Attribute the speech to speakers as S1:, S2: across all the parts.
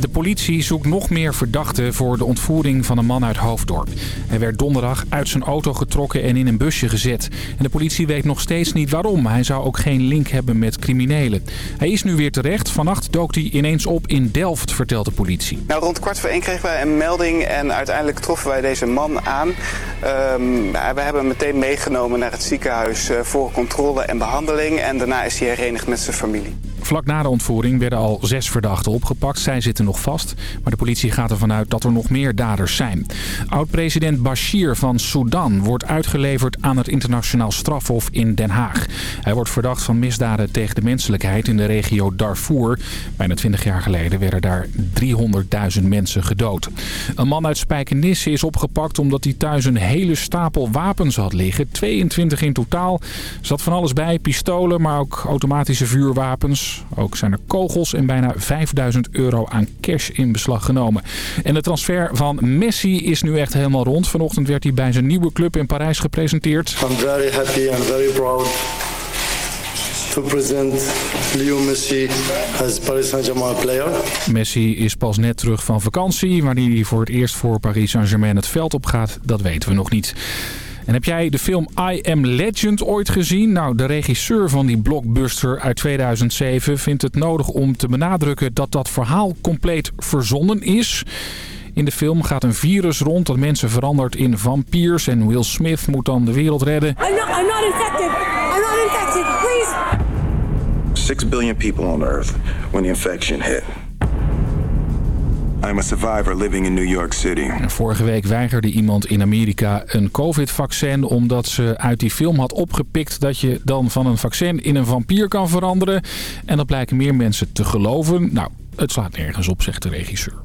S1: De politie zoekt nog meer verdachten voor de ontvoering van een man uit Hoofddorp. Hij werd donderdag uit zijn auto getrokken en in een busje gezet. En de politie weet nog steeds niet waarom. Hij zou ook geen link hebben met criminelen. Hij is nu weer terecht. Vannacht dook hij ineens op in Delft, vertelt de politie.
S2: Nou, rond kwart voor één kregen wij een melding en uiteindelijk troffen wij deze man aan. Um, we hebben hem meteen meegenomen naar het ziekenhuis eh, voor controle en behandeling. En daarna is hij herenigd met zijn familie.
S1: Vlak na de ontvoering werden al zes verdachten opgepakt. Zij zitten nog vast, maar de politie gaat ervan uit dat er nog meer daders zijn. Oud-president Bashir van Sudan wordt uitgeleverd aan het internationaal strafhof in Den Haag. Hij wordt verdacht van misdaden tegen de menselijkheid in de regio Darfur. Bijna 20 jaar geleden werden daar 300.000 mensen gedood. Een man uit Spijkenisse is opgepakt omdat hij thuis een hele stapel wapens had liggen. 22 in totaal. Er zat van alles bij, pistolen, maar ook automatische vuurwapens. Ook zijn er kogels en bijna 5000 euro aan cash in beslag genomen. En de transfer van Messi is nu echt helemaal rond. Vanochtend werd hij bij zijn nieuwe club in Parijs gepresenteerd.
S3: I'm very happy and very proud to present Leo Messi as Paris Saint-Germain player.
S1: Messi is pas net terug van vakantie. Wanneer hij voor het eerst voor Paris Saint-Germain het veld op gaat, dat weten we nog niet. En heb jij de film I Am Legend ooit gezien? Nou, de regisseur van die blockbuster uit 2007 vindt het nodig om te benadrukken dat dat verhaal compleet verzonnen is. In de film gaat een virus rond dat mensen verandert in vampiers. En Will Smith moet dan de wereld redden.
S4: I'm not, I'm not infected. I'm not infected. Please.
S5: Six billion people on Earth when the infection hit. I'm a survivor living in New York City.
S1: Vorige week weigerde iemand in Amerika een covid-vaccin... omdat ze uit die film had opgepikt dat je dan van een vaccin in een vampier kan veranderen. En dat blijken meer mensen te geloven. Nou, het slaat nergens op, zegt de regisseur.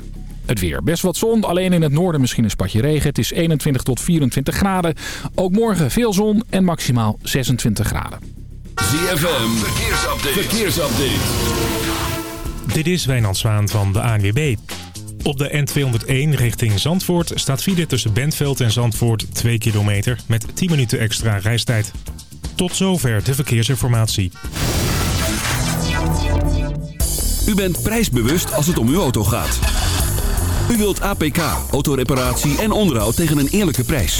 S1: Het weer. Best wat zon, alleen in het noorden misschien een spatje regen. Het is 21 tot 24 graden. Ook morgen veel zon en maximaal 26 graden.
S6: ZFM, verkeersupdate. verkeersupdate.
S7: Dit is Wijnand Zwaan van de ANWB. Op de N201 richting Zandvoort staat file tussen Bentveld en Zandvoort 2 kilometer met 10 minuten extra reistijd. Tot zover de verkeersinformatie.
S6: U bent prijsbewust als het om uw auto gaat. U wilt APK, autoreparatie en onderhoud tegen een eerlijke prijs.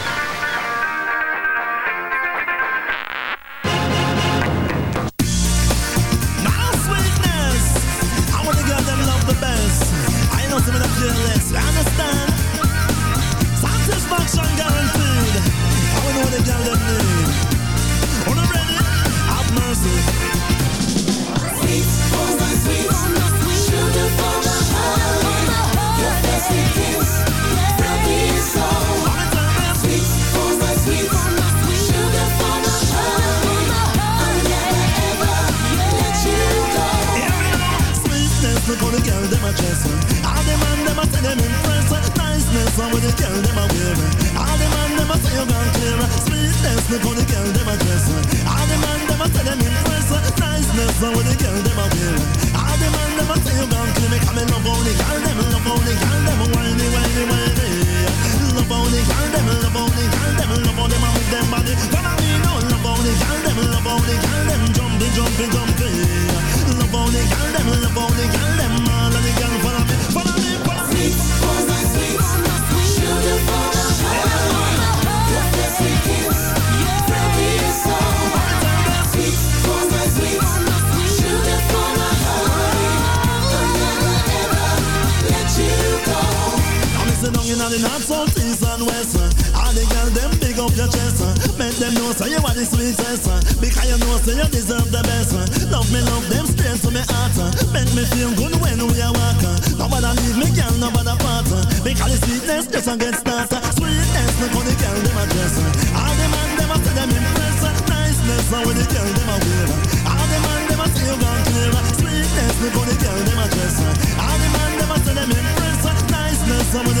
S8: best. Love me, love them straight to me heart. Make me feel good when we are walking. Nobody leave me, girl, nobody part. Because the sweetness just a get started. Sweetness, no the girl, them a dress. All the man, them a say them impressed. Niceness, no when the girl, them a wear. All the man, them a say you gone clear. Sweetness, no the girl, them a dress. All the man, them a say them impressed. Niceness, no when the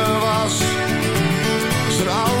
S9: Zijn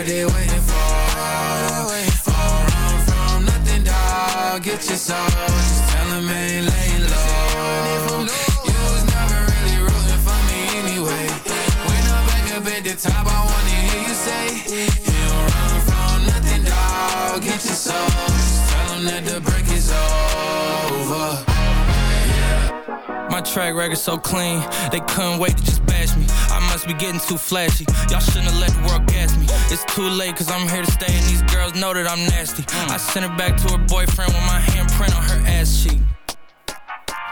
S10: What
S11: they waiting for. Don't run from nothing, dog. Get your soul. Just tell 'em ain't laying low. You was never really rooting for me anyway. When I'm back up at the top, I wanna hear you say, You run from nothing, dog. Get your soul. Just tell that the My
S12: track record so clean, they couldn't wait to just bash me. I must be getting too flashy. Y'all shouldn't have let the world gas me. It's too late, cause I'm here to stay, and these girls know that I'm nasty. I sent her back to her boyfriend with my handprint on her ass cheek.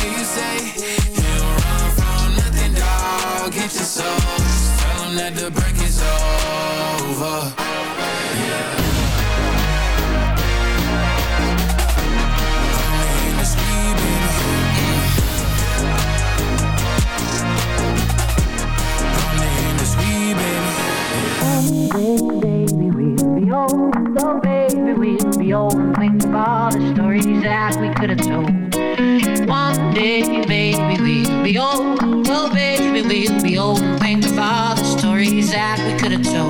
S11: hear you say You don't run from nothing, dog. Get your soul tell them that the break is over Yeah
S10: Baby, we'll be old. Oh, baby, we'll be old. Think of all the stories that we could have told. One day, baby, we'll be old. Well, baby, we'll be old. And think about the stories that we could have told.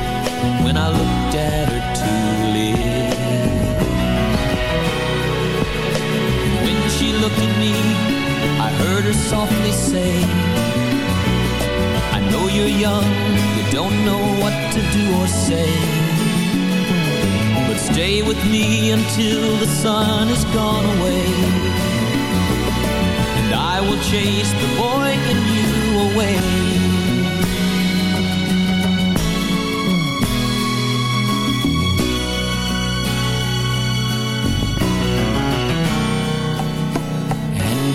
S13: when I looked at her tulip. When she looked at me, I heard her softly say, I know you're young, you don't know what to do or say. But stay with me until the sun has gone away. And I will chase the boy in you away.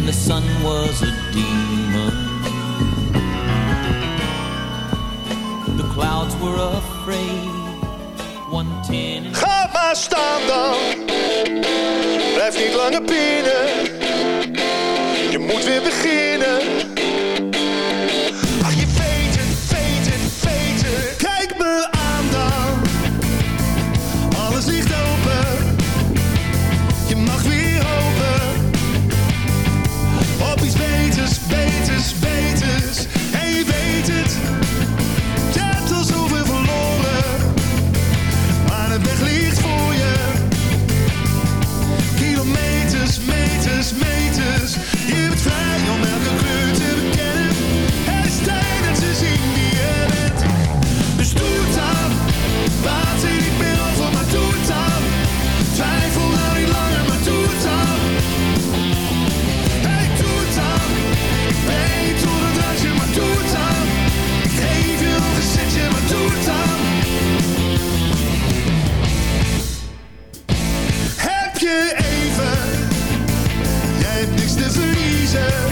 S13: and the sun was a demon. The clouds were afraid. One ten.
S14: Ga maar staan dan. Blijf niet langer pinnen. Je moet weer beginnen. Jesus.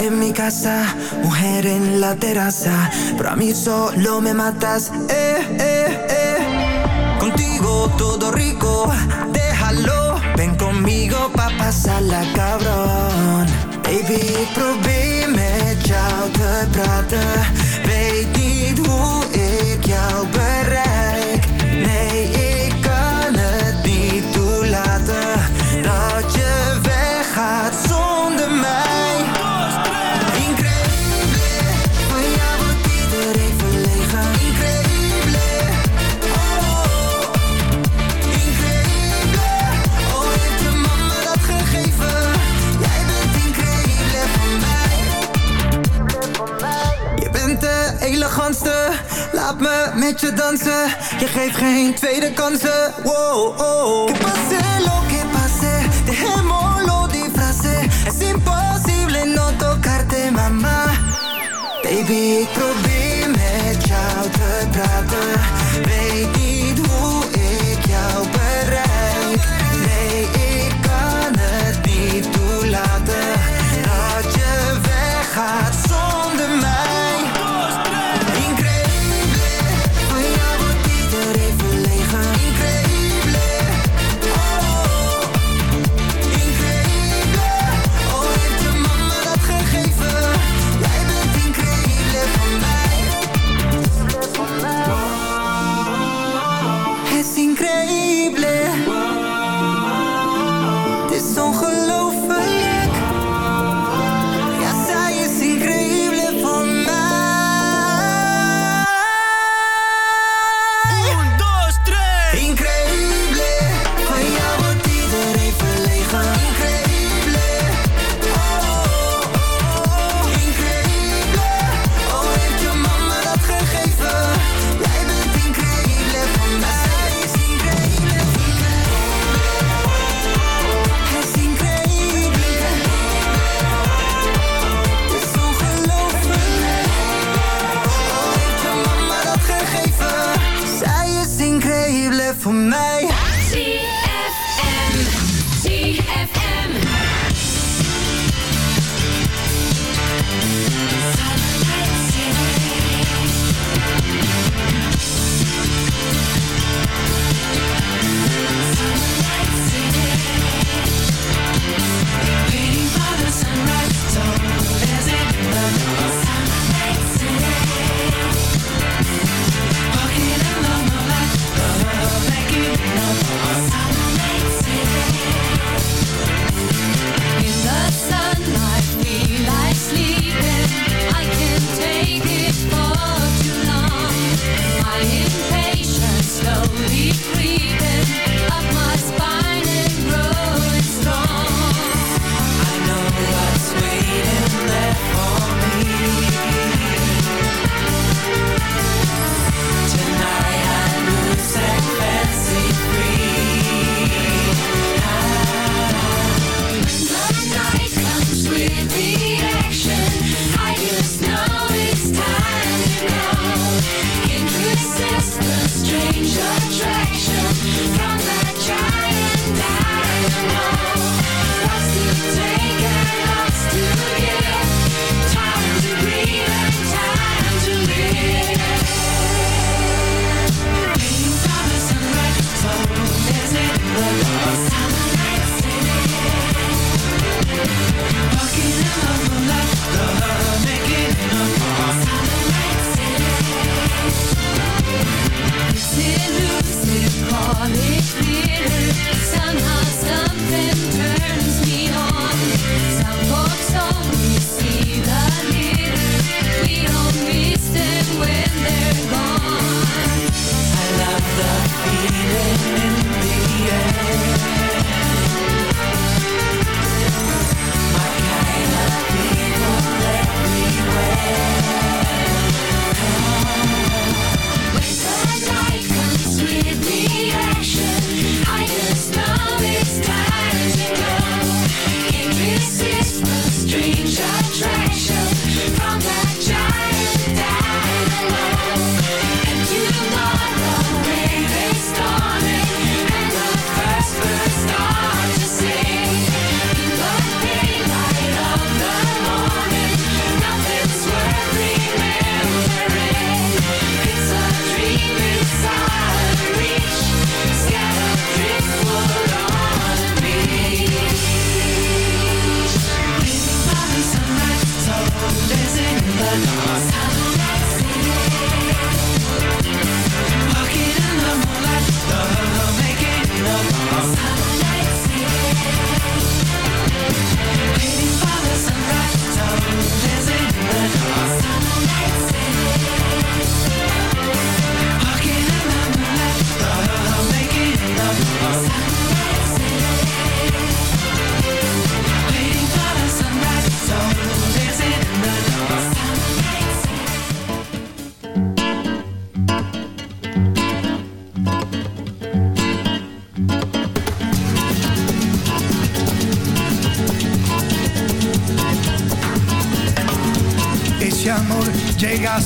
S14: en
S15: mi casa, mujer en la terraza, pero a mí solo me matas, eh, eh, eh. Contigo todo rico, déjalo, ven conmigo pa' pasarla cabrón. Baby, probeer met jou te praten, weet niet. je dansen. Geeft geen tweede kansen. Wow, oh. Que pase lo que pase, dejémoslo disfrace. Es imposible no tocarte, mama. Baby.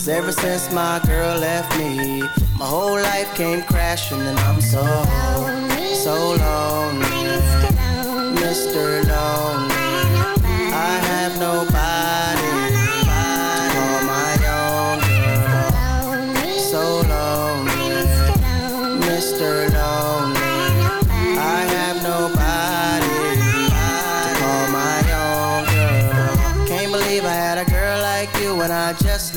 S8: Cause ever since my girl left me, my whole life came crashing and I'm so, so lonely. Mr. Lonely. I have nobody call my own. So lonely. Mr. Lonely.